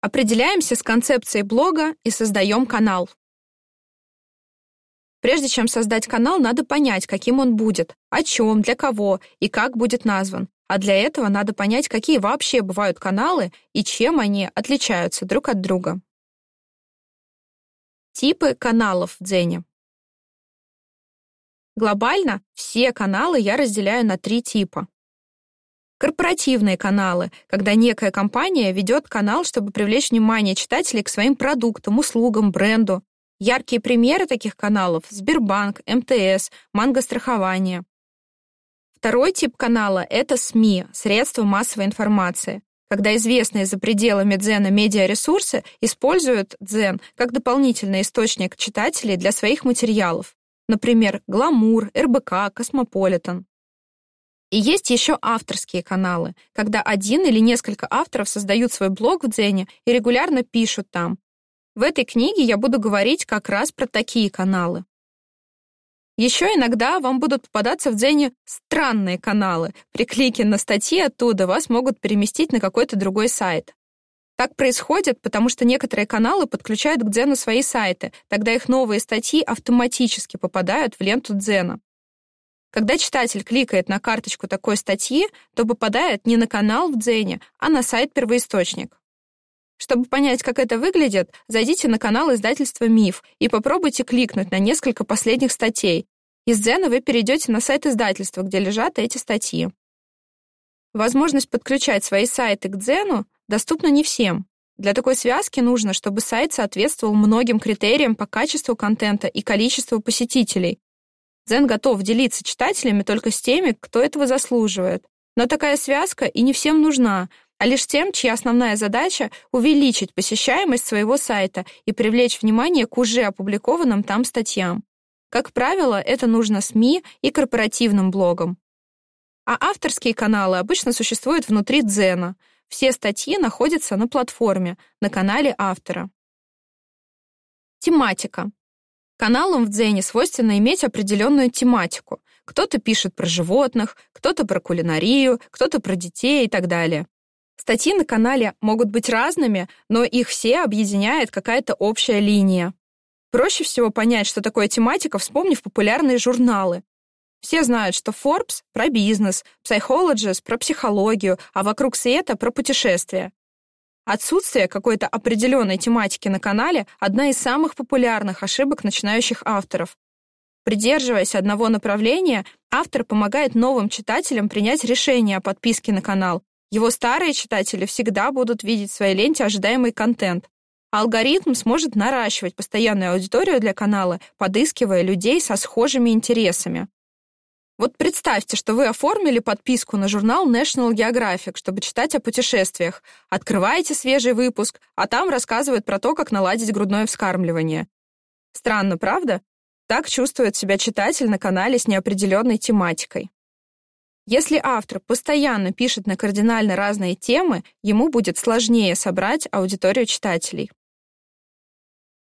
Определяемся с концепцией блога и создаем канал. Прежде чем создать канал, надо понять, каким он будет, о чем, для кого и как будет назван. А для этого надо понять, какие вообще бывают каналы и чем они отличаются друг от друга. Типы каналов в Дзене. Глобально все каналы я разделяю на три типа. Корпоративные каналы, когда некая компания ведет канал, чтобы привлечь внимание читателей к своим продуктам, услугам, бренду. Яркие примеры таких каналов — Сбербанк, МТС, Манго-страхование. Второй тип канала — это СМИ, средства массовой информации, когда известные за пределами Дзена медиаресурсы используют Дзен как дополнительный источник читателей для своих материалов, например, Гламур, РБК, Космополитен. И есть еще авторские каналы, когда один или несколько авторов создают свой блог в Дзене и регулярно пишут там, в этой книге я буду говорить как раз про такие каналы. Еще иногда вам будут попадаться в Дзене странные каналы. При клике на статьи оттуда вас могут переместить на какой-то другой сайт. Так происходит, потому что некоторые каналы подключают к Дзену свои сайты, тогда их новые статьи автоматически попадают в ленту Дзена. Когда читатель кликает на карточку такой статьи, то попадает не на канал в Дзене, а на сайт первоисточник. Чтобы понять, как это выглядит, зайдите на канал издательства «Миф» и попробуйте кликнуть на несколько последних статей. Из Дзена вы перейдете на сайт издательства, где лежат эти статьи. Возможность подключать свои сайты к Дзену доступна не всем. Для такой связки нужно, чтобы сайт соответствовал многим критериям по качеству контента и количеству посетителей. Дзен готов делиться читателями только с теми, кто этого заслуживает. Но такая связка и не всем нужна, а лишь тем, чья основная задача — увеличить посещаемость своего сайта и привлечь внимание к уже опубликованным там статьям. Как правило, это нужно СМИ и корпоративным блогам. А авторские каналы обычно существуют внутри Дзена. Все статьи находятся на платформе, на канале автора. Тематика. Каналам в Дзене свойственно иметь определенную тематику. Кто-то пишет про животных, кто-то про кулинарию, кто-то про детей и так далее. Статьи на канале могут быть разными, но их все объединяет какая-то общая линия. Проще всего понять, что такое тематика, вспомнив популярные журналы. Все знают, что Forbes — про бизнес, Psychologist — про психологию, а вокруг света — про путешествия. Отсутствие какой-то определенной тематики на канале — одна из самых популярных ошибок начинающих авторов. Придерживаясь одного направления, автор помогает новым читателям принять решение о подписке на канал, его старые читатели всегда будут видеть в своей ленте ожидаемый контент. Алгоритм сможет наращивать постоянную аудиторию для канала, подыскивая людей со схожими интересами. Вот представьте, что вы оформили подписку на журнал National Geographic, чтобы читать о путешествиях. Открываете свежий выпуск, а там рассказывают про то, как наладить грудное вскармливание. Странно, правда? Так чувствует себя читатель на канале с неопределенной тематикой. Если автор постоянно пишет на кардинально разные темы, ему будет сложнее собрать аудиторию читателей.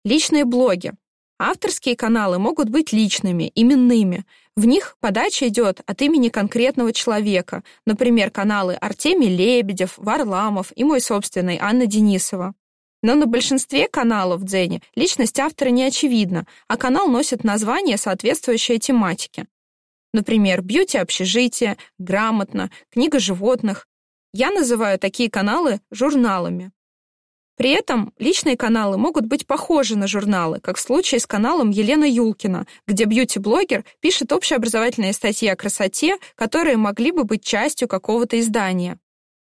Личные блоги. Авторские каналы могут быть личными, именными. В них подача идет от имени конкретного человека, например, каналы Артемий Лебедев, Варламов и мой собственный Анна Денисова. Но на большинстве каналов Дзене личность автора не очевидна, а канал носит название, соответствующее тематике. Например, бьюти-общежитие, грамотно, книга животных. Я называю такие каналы журналами. При этом личные каналы могут быть похожи на журналы, как в случае с каналом Елена Юлкина, где бьюти-блогер пишет общеобразовательные статьи о красоте, которые могли бы быть частью какого-то издания.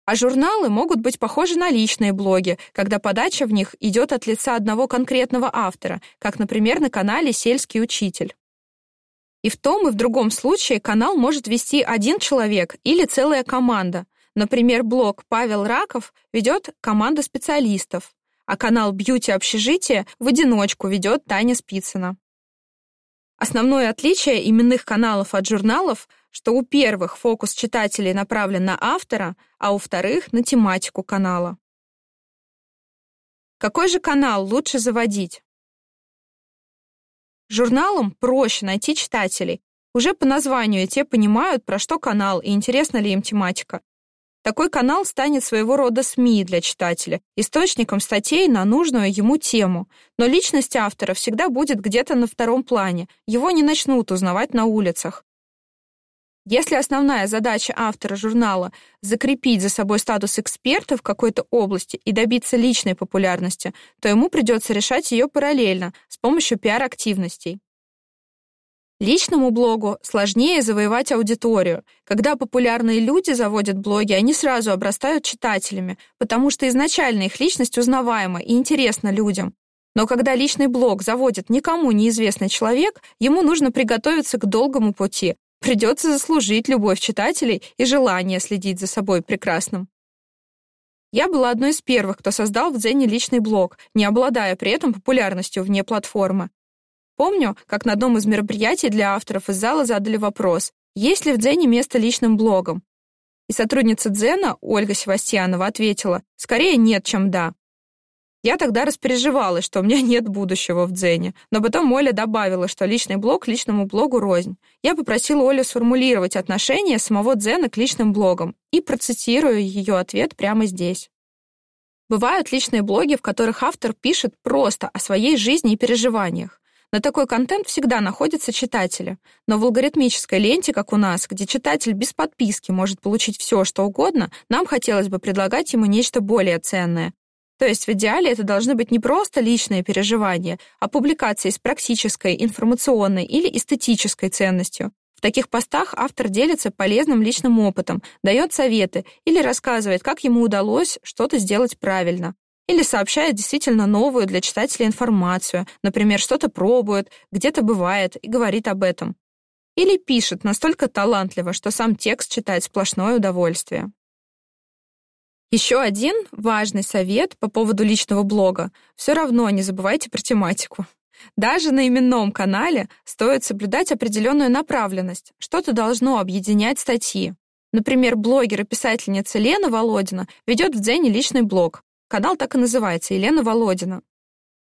А журналы могут быть похожи на личные блоги, когда подача в них идет от лица одного конкретного автора, как, например, на канале «Сельский учитель». И в том и в другом случае канал может вести один человек или целая команда. Например, блог «Павел Раков» ведет команда специалистов, а канал «Бьюти общежития» в одиночку ведет Таня Спицына. Основное отличие именных каналов от журналов, что у первых фокус читателей направлен на автора, а у вторых — на тематику канала. Какой же канал лучше заводить? Журналам проще найти читателей. Уже по названию те понимают, про что канал и интересна ли им тематика. Такой канал станет своего рода СМИ для читателя, источником статей на нужную ему тему. Но личность автора всегда будет где-то на втором плане, его не начнут узнавать на улицах. Если основная задача автора журнала — закрепить за собой статус эксперта в какой-то области и добиться личной популярности, то ему придется решать ее параллельно, с помощью пиар-активностей. Личному блогу сложнее завоевать аудиторию. Когда популярные люди заводят блоги, они сразу обрастают читателями, потому что изначально их личность узнаваема и интересна людям. Но когда личный блог заводит никому неизвестный человек, ему нужно приготовиться к долгому пути. Придется заслужить любовь читателей и желание следить за собой прекрасным. Я была одной из первых, кто создал в Дзене личный блог, не обладая при этом популярностью вне платформы. Помню, как на одном из мероприятий для авторов из зала задали вопрос, есть ли в Дзене место личным блогам. И сотрудница Дзена, Ольга Севастьянова, ответила, скорее нет, чем да. Я тогда распереживалась, что у меня нет будущего в Дзене, но потом Оля добавила, что личный блог личному блогу рознь. Я попросила Олю сформулировать отношение самого Дзена к личным блогам и процитирую ее ответ прямо здесь. Бывают личные блоги, в которых автор пишет просто о своей жизни и переживаниях. На такой контент всегда находятся читатели. Но в алгоритмической ленте, как у нас, где читатель без подписки может получить все, что угодно, нам хотелось бы предлагать ему нечто более ценное. То есть в идеале это должны быть не просто личные переживания, а публикации с практической, информационной или эстетической ценностью. В таких постах автор делится полезным личным опытом, дает советы или рассказывает, как ему удалось что-то сделать правильно. Или сообщает действительно новую для читателя информацию, например, что-то пробует, где-то бывает и говорит об этом. Или пишет настолько талантливо, что сам текст читает сплошное удовольствие. Еще один важный совет по поводу личного блога. Все равно не забывайте про тематику. Даже на именном канале стоит соблюдать определенную направленность. Что-то должно объединять статьи. Например, блогер и писательница Лена Володина ведет в Дзене личный блог. Канал так и называется «Елена Володина».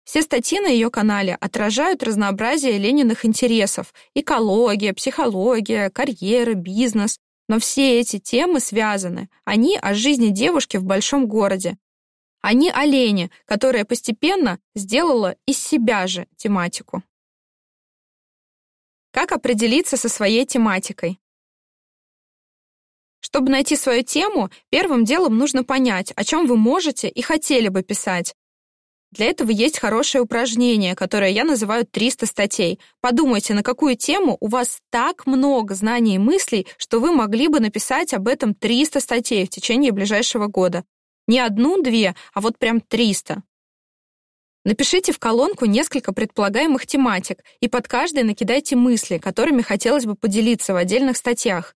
Все статьи на ее канале отражают разнообразие Лениных интересов — экология, психология, карьера, бизнес. Но все эти темы связаны. Они о жизни девушки в большом городе. Они о Лене, которая постепенно сделала из себя же тематику. Как определиться со своей тематикой? Чтобы найти свою тему, первым делом нужно понять, о чем вы можете и хотели бы писать. Для этого есть хорошее упражнение, которое я называю 300 статей. Подумайте, на какую тему у вас так много знаний и мыслей, что вы могли бы написать об этом 300 статей в течение ближайшего года. Не одну-две, а вот прям 300. Напишите в колонку несколько предполагаемых тематик и под каждой накидайте мысли, которыми хотелось бы поделиться в отдельных статьях.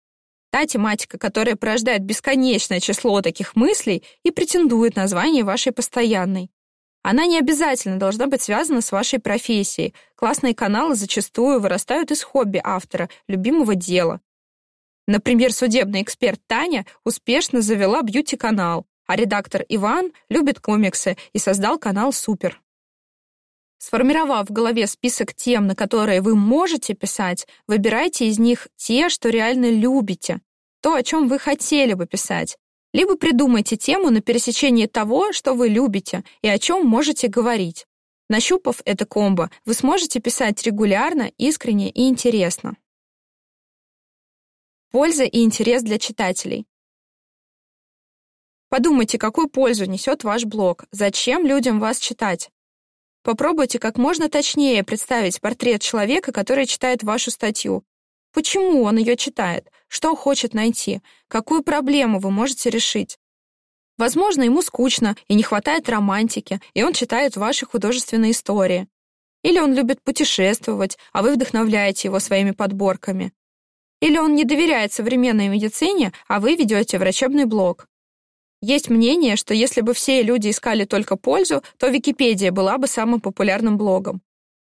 Та тематика, которая порождает бесконечное число таких мыслей и претендует на звание вашей постоянной. Она не обязательно должна быть связана с вашей профессией. Классные каналы зачастую вырастают из хобби автора, любимого дела. Например, судебный эксперт Таня успешно завела бьюти-канал, а редактор Иван любит комиксы и создал канал «Супер». Сформировав в голове список тем, на которые вы можете писать, выбирайте из них те, что реально любите, то, о чем вы хотели бы писать. Либо придумайте тему на пересечении того, что вы любите и о чем можете говорить. Нащупав это комбо, вы сможете писать регулярно, искренне и интересно. Польза и интерес для читателей. Подумайте, какую пользу несет ваш блог, зачем людям вас читать. Попробуйте как можно точнее представить портрет человека, который читает вашу статью. Почему он ее читает? Что хочет найти? Какую проблему вы можете решить? Возможно, ему скучно и не хватает романтики, и он читает ваши художественные истории. Или он любит путешествовать, а вы вдохновляете его своими подборками. Или он не доверяет современной медицине, а вы ведете врачебный блог. Есть мнение, что если бы все люди искали только пользу, то Википедия была бы самым популярным блогом.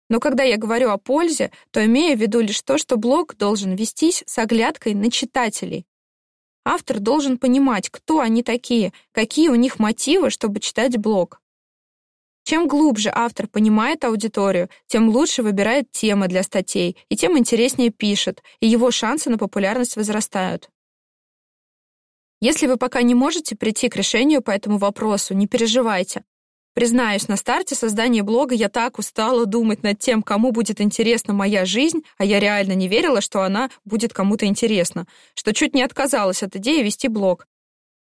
Но когда я говорю о пользе, то имею в виду лишь то, что блог должен вестись с оглядкой на читателей. Автор должен понимать, кто они такие, какие у них мотивы, чтобы читать блог. Чем глубже автор понимает аудиторию, тем лучше выбирает темы для статей, и тем интереснее пишет, и его шансы на популярность возрастают. Если вы пока не можете прийти к решению по этому вопросу, не переживайте. Признаюсь, на старте создания блога я так устала думать над тем, кому будет интересна моя жизнь, а я реально не верила, что она будет кому-то интересна, что чуть не отказалась от идеи вести блог.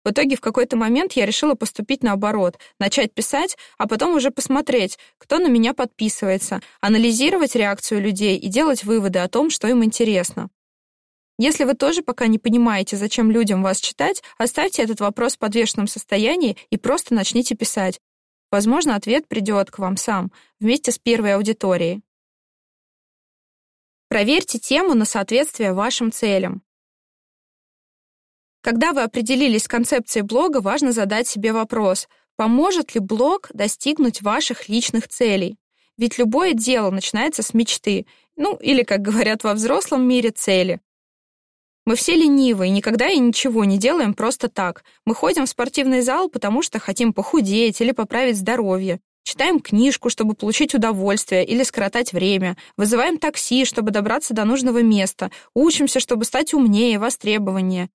В итоге в какой-то момент я решила поступить наоборот, начать писать, а потом уже посмотреть, кто на меня подписывается, анализировать реакцию людей и делать выводы о том, что им интересно. Если вы тоже пока не понимаете, зачем людям вас читать, оставьте этот вопрос в подвешенном состоянии и просто начните писать. Возможно, ответ придет к вам сам, вместе с первой аудиторией. Проверьте тему на соответствие вашим целям. Когда вы определились с концепцией блога, важно задать себе вопрос, поможет ли блог достигнуть ваших личных целей? Ведь любое дело начинается с мечты, ну или, как говорят во взрослом мире, цели. Мы все ленивые, никогда и ничего не делаем просто так. Мы ходим в спортивный зал, потому что хотим похудеть или поправить здоровье. Читаем книжку, чтобы получить удовольствие или скоротать время. Вызываем такси, чтобы добраться до нужного места. Учимся, чтобы стать умнее, востребованнее.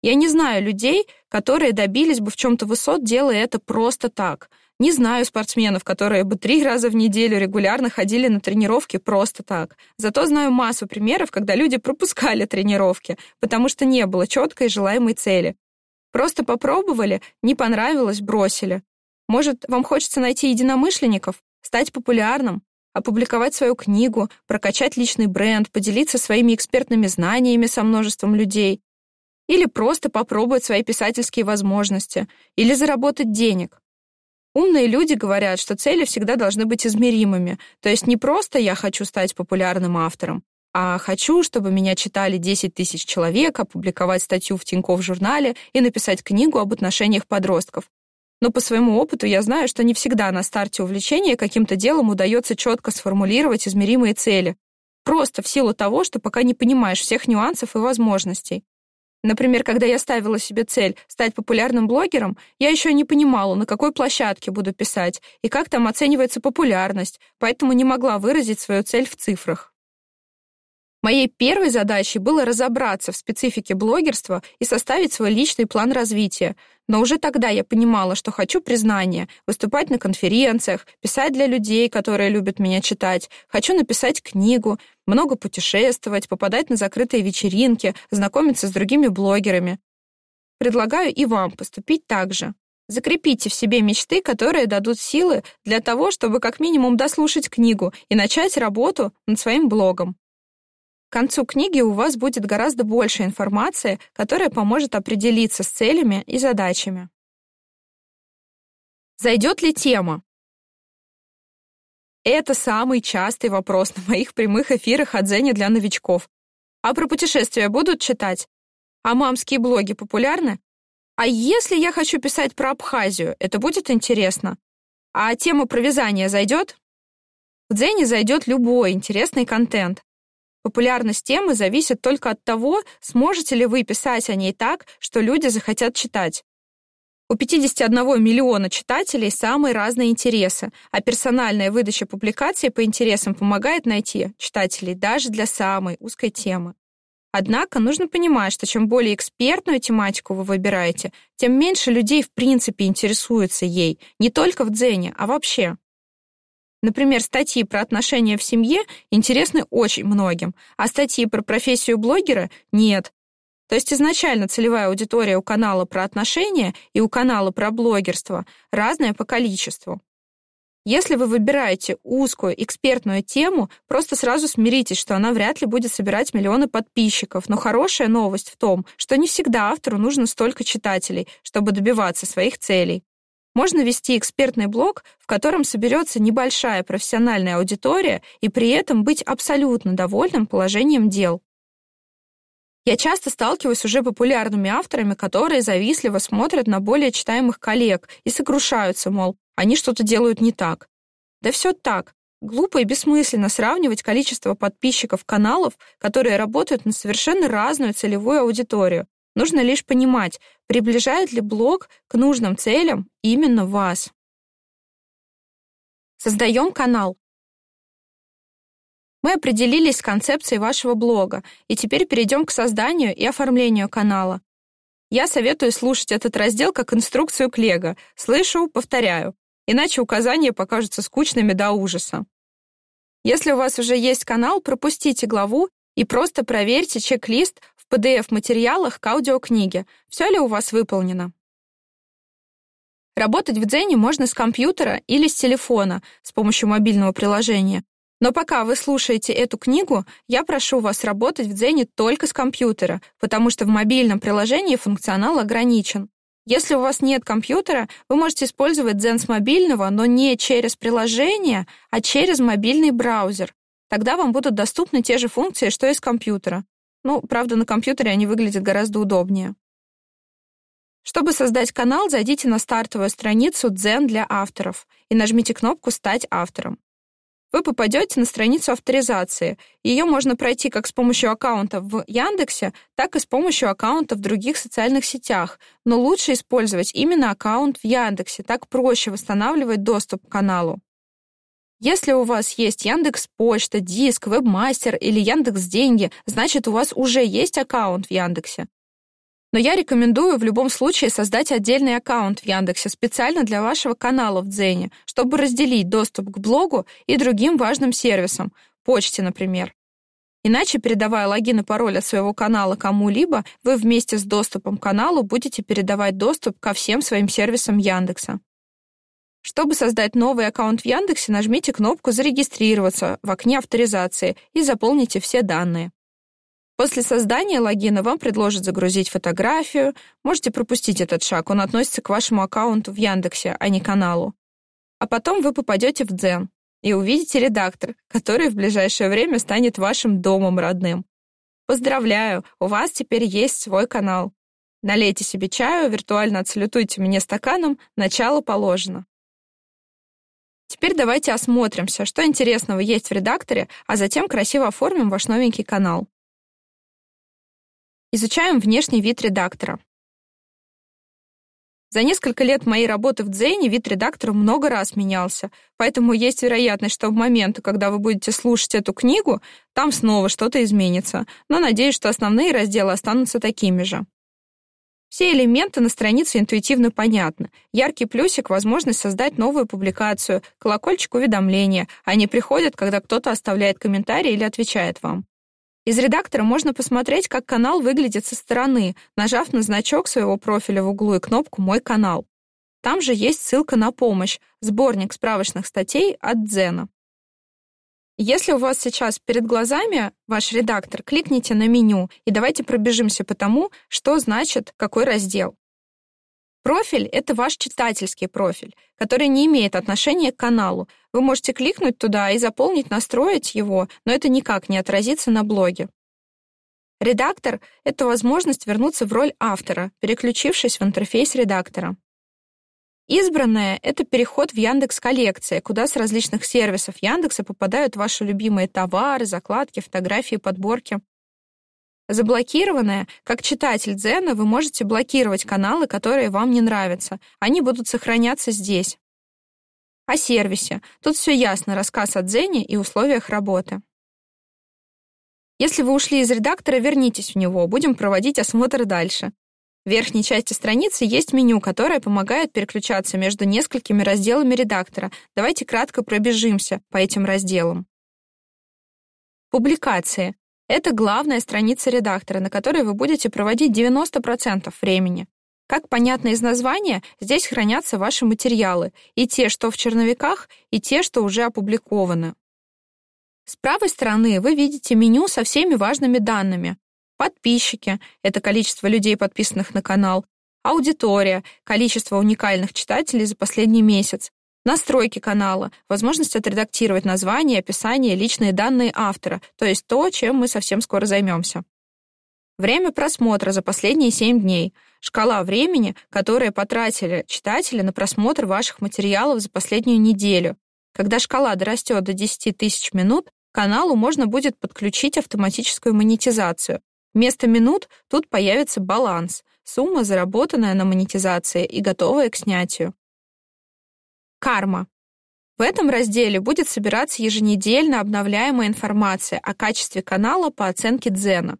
Я не знаю людей, которые добились бы в чем-то высот, делая это просто так. Не знаю спортсменов, которые бы три раза в неделю регулярно ходили на тренировки просто так. Зато знаю массу примеров, когда люди пропускали тренировки, потому что не было четкой желаемой цели. Просто попробовали, не понравилось, бросили. Может, вам хочется найти единомышленников, стать популярным, опубликовать свою книгу, прокачать личный бренд, поделиться своими экспертными знаниями со множеством людей, или просто попробовать свои писательские возможности, или заработать денег. Умные люди говорят, что цели всегда должны быть измеримыми, то есть не просто «я хочу стать популярным автором», а «хочу, чтобы меня читали 10 тысяч человек, опубликовать статью в Тинькофф журнале и написать книгу об отношениях подростков». Но по своему опыту я знаю, что не всегда на старте увлечения каким-то делом удается четко сформулировать измеримые цели. Просто в силу того, что пока не понимаешь всех нюансов и возможностей. Например, когда я ставила себе цель стать популярным блогером, я еще не понимала, на какой площадке буду писать и как там оценивается популярность, поэтому не могла выразить свою цель в цифрах. Моей первой задачей было разобраться в специфике блогерства и составить свой личный план развития. Но уже тогда я понимала, что хочу признания, выступать на конференциях, писать для людей, которые любят меня читать, хочу написать книгу, много путешествовать, попадать на закрытые вечеринки, знакомиться с другими блогерами. Предлагаю и вам поступить так же. Закрепите в себе мечты, которые дадут силы для того, чтобы как минимум дослушать книгу и начать работу над своим блогом. К концу книги у вас будет гораздо больше информации, которая поможет определиться с целями и задачами. Зайдет ли тема? Это самый частый вопрос на моих прямых эфирах о дзене для новичков. А про путешествия будут читать? А мамские блоги популярны? А если я хочу писать про Абхазию, это будет интересно? А тема про вязание зайдет? В дзене зайдет любой интересный контент. Популярность темы зависит только от того, сможете ли вы писать о ней так, что люди захотят читать. У 51 миллиона читателей самые разные интересы, а персональная выдача публикаций по интересам помогает найти читателей даже для самой узкой темы. Однако нужно понимать, что чем более экспертную тематику вы выбираете, тем меньше людей в принципе интересуются ей, не только в дзене, а вообще. Например, статьи про отношения в семье интересны очень многим, а статьи про профессию блогера — нет. То есть изначально целевая аудитория у канала про отношения и у канала про блогерство разная по количеству. Если вы выбираете узкую экспертную тему, просто сразу смиритесь, что она вряд ли будет собирать миллионы подписчиков. Но хорошая новость в том, что не всегда автору нужно столько читателей, чтобы добиваться своих целей. Можно вести экспертный блог, в котором соберется небольшая профессиональная аудитория и при этом быть абсолютно довольным положением дел. Я часто сталкиваюсь с уже популярными авторами, которые завистливо смотрят на более читаемых коллег и сокрушаются, мол, они что-то делают не так. Да все так. Глупо и бессмысленно сравнивать количество подписчиков каналов, которые работают на совершенно разную целевую аудиторию, Нужно лишь понимать, приближает ли блог к нужным целям именно вас. Создаем канал. Мы определились с концепцией вашего блога, и теперь перейдем к созданию и оформлению канала. Я советую слушать этот раздел как инструкцию к Лего. Слышу, повторяю. Иначе указания покажутся скучными до ужаса. Если у вас уже есть канал, пропустите главу и просто проверьте чек-лист PDF-материалах к аудиокниге. Все ли у вас выполнено? Работать в Дзене можно с компьютера или с телефона с помощью мобильного приложения. Но пока вы слушаете эту книгу, я прошу вас работать в Дзене только с компьютера, потому что в мобильном приложении функционал ограничен. Если у вас нет компьютера, вы можете использовать Дзен с мобильного, но не через приложение, а через мобильный браузер. Тогда вам будут доступны те же функции, что и с компьютера. Ну, правда, на компьютере они выглядят гораздо удобнее. Чтобы создать канал, зайдите на стартовую страницу Дзен для авторов и нажмите кнопку «Стать автором». Вы попадете на страницу авторизации. Ее можно пройти как с помощью аккаунта в Яндексе, так и с помощью аккаунта в других социальных сетях. Но лучше использовать именно аккаунт в Яндексе, так проще восстанавливать доступ к каналу. Если у вас есть Яндекс Почта, Диск, Вебмастер или Яндекс Деньги, значит у вас уже есть аккаунт в Яндексе. Но я рекомендую в любом случае создать отдельный аккаунт в Яндексе специально для вашего канала в Дзене, чтобы разделить доступ к блогу и другим важным сервисам, почте, например. Иначе, передавая логин и пароль от своего канала кому-либо, вы вместе с доступом к каналу будете передавать доступ ко всем своим сервисам Яндекса. Чтобы создать новый аккаунт в Яндексе, нажмите кнопку «Зарегистрироваться» в окне авторизации и заполните все данные. После создания логина вам предложат загрузить фотографию. Можете пропустить этот шаг, он относится к вашему аккаунту в Яндексе, а не каналу. А потом вы попадете в Дзен и увидите редактор, который в ближайшее время станет вашим домом родным. Поздравляю, у вас теперь есть свой канал. Налейте себе чаю, виртуально отсалютуйте мне стаканом, начало положено. Теперь давайте осмотримся, что интересного есть в редакторе, а затем красиво оформим ваш новенький канал. Изучаем внешний вид редактора. За несколько лет моей работы в Дзене вид редактора много раз менялся, поэтому есть вероятность, что в момент, когда вы будете слушать эту книгу, там снова что-то изменится, но надеюсь, что основные разделы останутся такими же. Все элементы на странице интуитивно понятны. Яркий плюсик — возможность создать новую публикацию, колокольчик уведомления. Они приходят, когда кто-то оставляет комментарий или отвечает вам. Из редактора можно посмотреть, как канал выглядит со стороны, нажав на значок своего профиля в углу и кнопку «Мой канал». Там же есть ссылка на помощь, сборник справочных статей от Дзена. Если у вас сейчас перед глазами ваш редактор, кликните на меню и давайте пробежимся по тому, что значит какой раздел. Профиль — это ваш читательский профиль, который не имеет отношения к каналу. Вы можете кликнуть туда и заполнить, настроить его, но это никак не отразится на блоге. Редактор — это возможность вернуться в роль автора, переключившись в интерфейс редактора. Избранное — это переход в Яндекс коллекция, куда с различных сервисов Яндекса попадают ваши любимые товары, закладки, фотографии, подборки. Заблокированное, как читатель Дзена, вы можете блокировать каналы, которые вам не нравятся. Они будут сохраняться здесь. О сервисе. Тут все ясно, рассказ о Дзене и условиях работы. Если вы ушли из редактора, вернитесь в него, будем проводить осмотр дальше. В верхней части страницы есть меню, которое помогает переключаться между несколькими разделами редактора. Давайте кратко пробежимся по этим разделам. Публикации. Это главная страница редактора, на которой вы будете проводить 90% времени. Как понятно из названия, здесь хранятся ваши материалы, и те, что в черновиках, и те, что уже опубликованы. С правой стороны вы видите меню со всеми важными данными. Подписчики — это количество людей, подписанных на канал. Аудитория — количество уникальных читателей за последний месяц. Настройки канала, возможность отредактировать название, описание, личные данные автора, то есть то, чем мы совсем скоро займемся. Время просмотра за последние 7 дней. Шкала времени, которое потратили читатели на просмотр ваших материалов за последнюю неделю. Когда шкала дорастет до 10 тысяч минут, каналу можно будет подключить автоматическую монетизацию. Вместо минут тут появится баланс, сумма, заработанная на монетизации и готовая к снятию. Карма. В этом разделе будет собираться еженедельно обновляемая информация о качестве канала по оценке Дзена.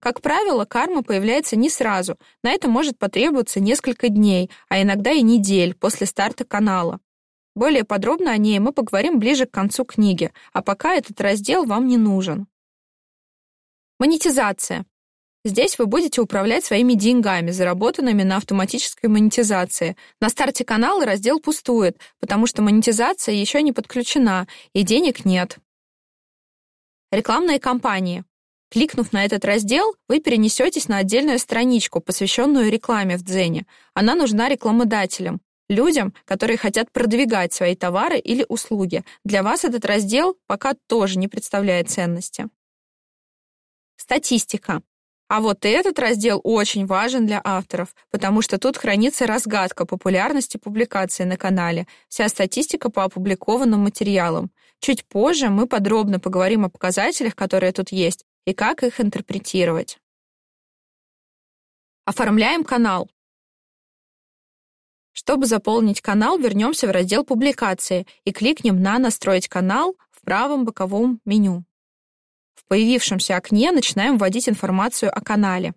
Как правило, карма появляется не сразу. На это может потребоваться несколько дней, а иногда и недель после старта канала. Более подробно о ней мы поговорим ближе к концу книги, а пока этот раздел вам не нужен. Монетизация. Здесь вы будете управлять своими деньгами, заработанными на автоматической монетизации. На старте канала раздел пустует, потому что монетизация еще не подключена, и денег нет. Рекламные кампании. Кликнув на этот раздел, вы перенесетесь на отдельную страничку, посвященную рекламе в Дзене. Она нужна рекламодателям, людям, которые хотят продвигать свои товары или услуги. Для вас этот раздел пока тоже не представляет ценности. Статистика. А вот этот раздел очень важен для авторов, потому что тут хранится разгадка популярности публикации на канале, вся статистика по опубликованным материалам. Чуть позже мы подробно поговорим о показателях, которые тут есть, и как их интерпретировать. Оформляем канал. Чтобы заполнить канал, вернемся в раздел «Публикации» и кликнем на «Настроить канал» в правом боковом меню. Появившемся окне начинаем вводить информацию о канале.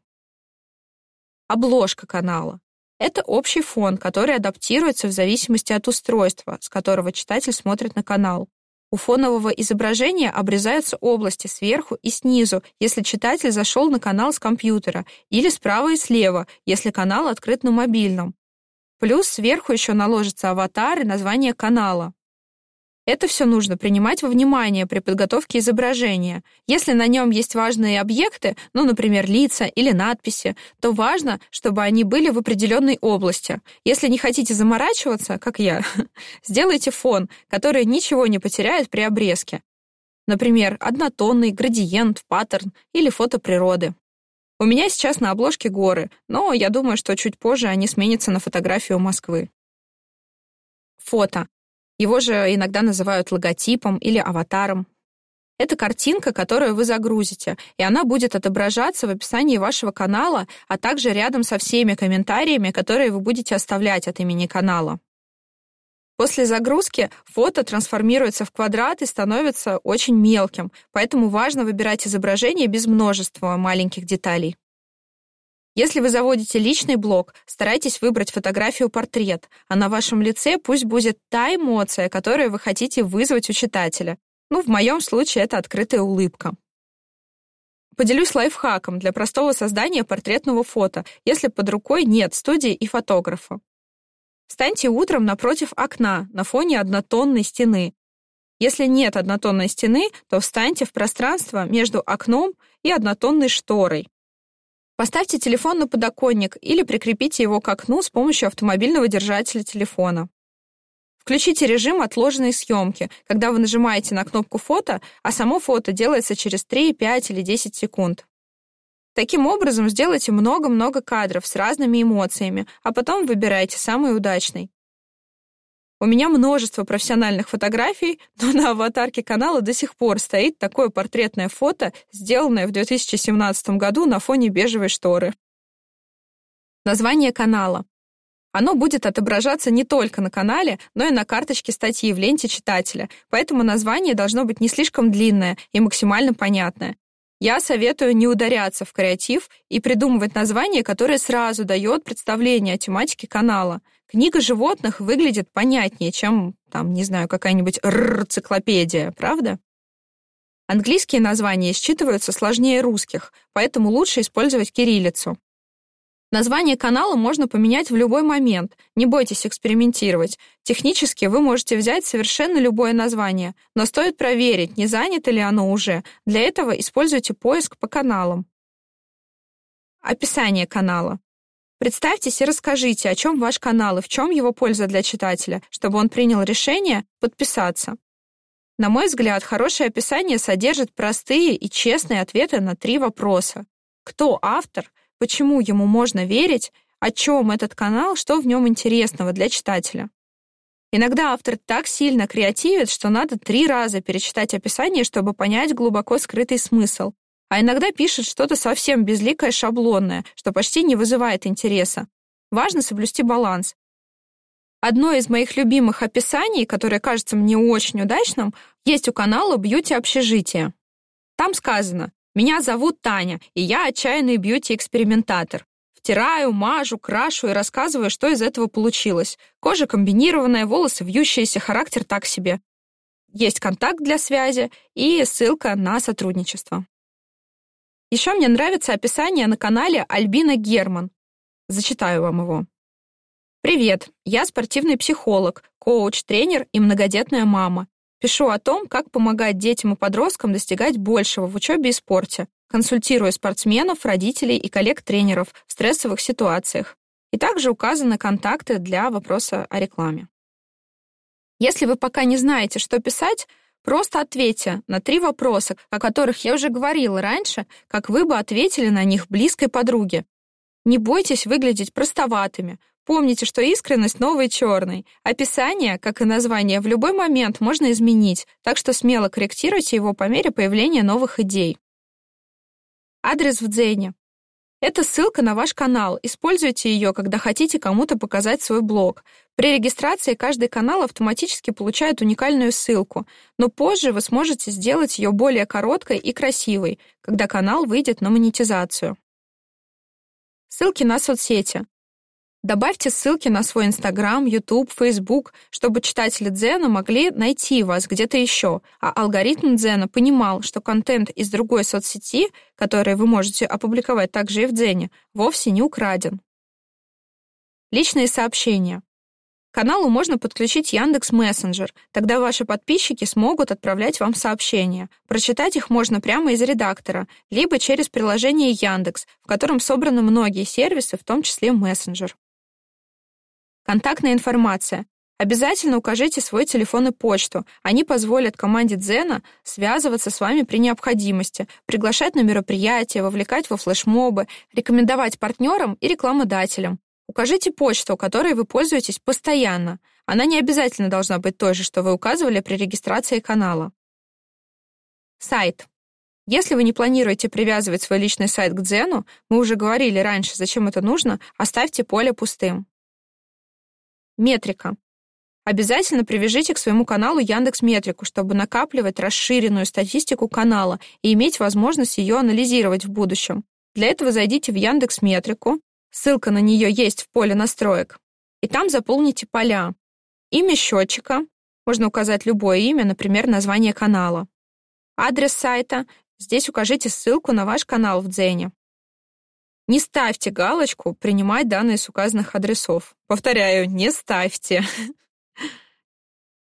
Обложка канала. Это общий фон, который адаптируется в зависимости от устройства, с которого читатель смотрит на канал. У фонового изображения обрезаются области сверху и снизу, если читатель зашел на канал с компьютера, или справа и слева, если канал открыт на мобильном. Плюс сверху еще наложится аватар и название канала. Это все нужно принимать во внимание при подготовке изображения. Если на нем есть важные объекты, ну, например, лица или надписи, то важно, чтобы они были в определенной области. Если не хотите заморачиваться, как я, сделайте фон, который ничего не потеряет при обрезке. Например, однотонный, градиент, паттерн или фото природы. У меня сейчас на обложке горы, но я думаю, что чуть позже они сменятся на фотографию Москвы. Фото. Его же иногда называют логотипом или аватаром. Это картинка, которую вы загрузите, и она будет отображаться в описании вашего канала, а также рядом со всеми комментариями, которые вы будете оставлять от имени канала. После загрузки фото трансформируется в квадрат и становится очень мелким, поэтому важно выбирать изображение без множества маленьких деталей. Если вы заводите личный блог, старайтесь выбрать фотографию-портрет, а на вашем лице пусть будет та эмоция, которую вы хотите вызвать у читателя. Ну, в моем случае это открытая улыбка. Поделюсь лайфхаком для простого создания портретного фото, если под рукой нет студии и фотографа. Встаньте утром напротив окна на фоне однотонной стены. Если нет однотонной стены, то встаньте в пространство между окном и однотонной шторой. Поставьте телефон на подоконник или прикрепите его к окну с помощью автомобильного держателя телефона. Включите режим отложенной съемки, когда вы нажимаете на кнопку «Фото», а само фото делается через 3, 5 или 10 секунд. Таким образом, сделайте много-много кадров с разными эмоциями, а потом выбирайте самый удачный. У меня множество профессиональных фотографий, но на аватарке канала до сих пор стоит такое портретное фото, сделанное в 2017 году на фоне бежевой шторы. Название канала. Оно будет отображаться не только на канале, но и на карточке статьи в ленте читателя, поэтому название должно быть не слишком длинное и максимально понятное. Я советую не ударяться в креатив и придумывать название, которое сразу дает представление о тематике канала. Книга животных выглядит понятнее, чем, там, не знаю, какая-нибудь р-циклопедия, правда? Английские названия считываются сложнее русских, поэтому лучше использовать кириллицу. Название канала можно поменять в любой момент, не бойтесь экспериментировать. Технически вы можете взять совершенно любое название, но стоит проверить, не занято ли оно уже. Для этого используйте поиск по каналам. Описание канала. Представьтесь и расскажите, о чем ваш канал и в чем его польза для читателя, чтобы он принял решение подписаться. На мой взгляд, хорошее описание содержит простые и честные ответы на три вопроса. Кто автор, почему ему можно верить, о чем этот канал, что в нем интересного для читателя. Иногда автор так сильно креативит, что надо три раза перечитать описание, чтобы понять глубоко скрытый смысл а иногда пишет что-то совсем безликое, шаблонное, что почти не вызывает интереса. Важно соблюсти баланс. Одно из моих любимых описаний, которое кажется мне очень удачным, есть у канала «Бьюти общежитие». Там сказано Меня зовут Таня, и я отчаянный бьюти-экспериментатор. Втираю, мажу, крашу и рассказываю, что из этого получилось. Кожа комбинированная, волосы вьющиеся, характер так себе. Есть контакт для связи и ссылка на сотрудничество. Еще мне нравится описание на канале Альбина Герман. Зачитаю вам его. Привет, я спортивный психолог, коуч, тренер и многодетная мама. Пишу о том, как помогать детям и подросткам достигать большего в учебе и спорте, консультируя спортсменов, родителей и коллег-тренеров в стрессовых ситуациях. И также указаны контакты для вопроса о рекламе. Если вы пока не знаете, что писать, просто ответьте на три вопроса, о которых я уже говорила раньше, как вы бы ответили на них близкой подруге. Не бойтесь выглядеть простоватыми, Помните, что искренность новый черный. Описание, как и название, в любой момент можно изменить, так что смело корректируйте его по мере появления новых идей. Адрес в Дзене. Это ссылка на ваш канал. Используйте ее, когда хотите кому-то показать свой блог. При регистрации каждый канал автоматически получает уникальную ссылку, но позже вы сможете сделать ее более короткой и красивой, когда канал выйдет на монетизацию. Ссылки на соцсети. Добавьте ссылки на свой Инстаграм, Ютуб, Фейсбук, чтобы читатели Дзена могли найти вас где-то еще, а алгоритм Дзена понимал, что контент из другой соцсети, который вы можете опубликовать также и в Дзене, вовсе не украден. Личные сообщения. К каналу можно подключить Яндекс Мессенджер, тогда ваши подписчики смогут отправлять вам сообщения. Прочитать их можно прямо из редактора, либо через приложение Яндекс, в котором собраны многие сервисы, в том числе мессенджер. Контактная информация. Обязательно укажите свой телефон и почту. Они позволят команде Дзена связываться с вами при необходимости, приглашать на мероприятия, вовлекать во флешмобы, рекомендовать партнерам и рекламодателям. Укажите почту, которой вы пользуетесь постоянно. Она не обязательно должна быть той же, что вы указывали при регистрации канала. Сайт. Если вы не планируете привязывать свой личный сайт к Дзену, мы уже говорили раньше, зачем это нужно, оставьте поле пустым. Метрика. Обязательно привяжите к своему каналу Яндекс Метрику, чтобы накапливать расширенную статистику канала и иметь возможность ее анализировать в будущем. Для этого зайдите в Яндекс Метрику, ссылка на нее есть в поле настроек, и там заполните поля. Имя счетчика, можно указать любое имя, например, название канала. Адрес сайта, здесь укажите ссылку на ваш канал в Дзене. Не ставьте галочку «Принимать данные с указанных адресов». Повторяю, не ставьте.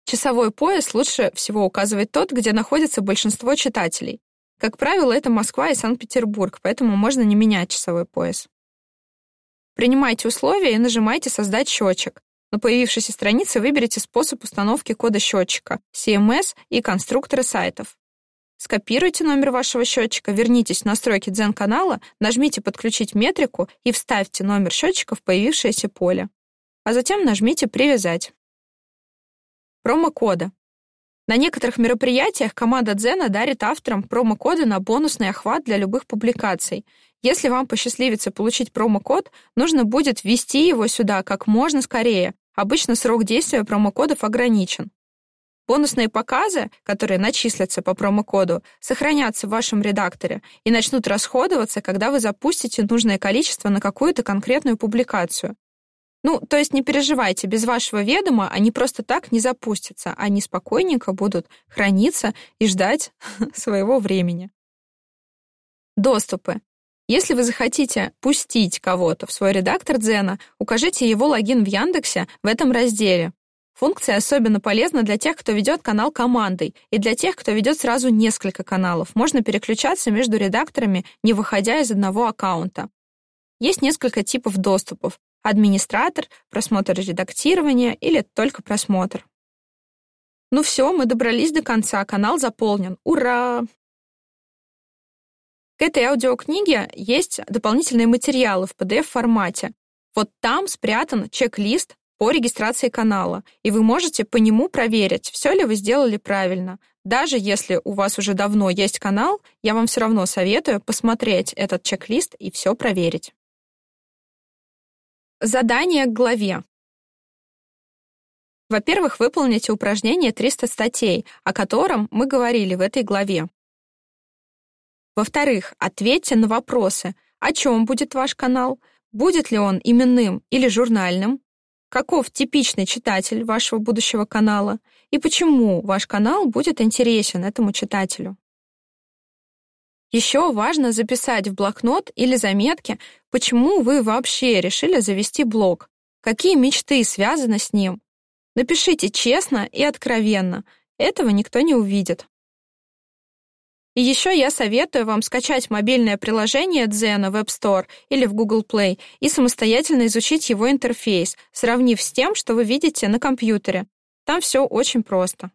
Часовой пояс лучше всего указывать тот, где находится большинство читателей. Как правило, это Москва и Санкт-Петербург, поэтому можно не менять часовой пояс. Принимайте условия и нажимайте «Создать счетчик». На появившейся странице выберите способ установки кода счетчика, CMS и конструкторы сайтов. Скопируйте номер вашего счетчика, вернитесь в настройки Дзен-канала, нажмите «Подключить метрику» и вставьте номер счетчика в появившееся поле. А затем нажмите «Привязать». Промокоды. На некоторых мероприятиях команда Дзена дарит авторам промокоды на бонусный охват для любых публикаций. Если вам посчастливится получить промокод, нужно будет ввести его сюда как можно скорее. Обычно срок действия промокодов ограничен. Бонусные показы, которые начислятся по промокоду, сохранятся в вашем редакторе и начнут расходоваться, когда вы запустите нужное количество на какую-то конкретную публикацию. Ну, то есть не переживайте, без вашего ведома они просто так не запустятся, они спокойненько будут храниться и ждать своего времени. Доступы. Если вы захотите пустить кого-то в свой редактор Дзена, укажите его логин в Яндексе в этом разделе. Функция особенно полезна для тех, кто ведет канал командой, и для тех, кто ведет сразу несколько каналов. Можно переключаться между редакторами, не выходя из одного аккаунта. Есть несколько типов доступов. Администратор, просмотр редактирования или только просмотр. Ну все, мы добрались до конца, канал заполнен. Ура! К этой аудиокниге есть дополнительные материалы в PDF-формате. Вот там спрятан чек-лист по регистрации канала, и вы можете по нему проверить, все ли вы сделали правильно. Даже если у вас уже давно есть канал, я вам все равно советую посмотреть этот чек-лист и все проверить. Задание к главе. Во-первых, выполните упражнение 300 статей, о котором мы говорили в этой главе. Во-вторых, ответьте на вопросы, о чем будет ваш канал, будет ли он именным или журнальным, каков типичный читатель вашего будущего канала и почему ваш канал будет интересен этому читателю. Еще важно записать в блокнот или заметки, почему вы вообще решили завести блог, какие мечты связаны с ним. Напишите честно и откровенно, этого никто не увидит. И еще я советую вам скачать мобильное приложение Дзена в App Store или в Google Play и самостоятельно изучить его интерфейс, сравнив с тем, что вы видите на компьютере. Там все очень просто.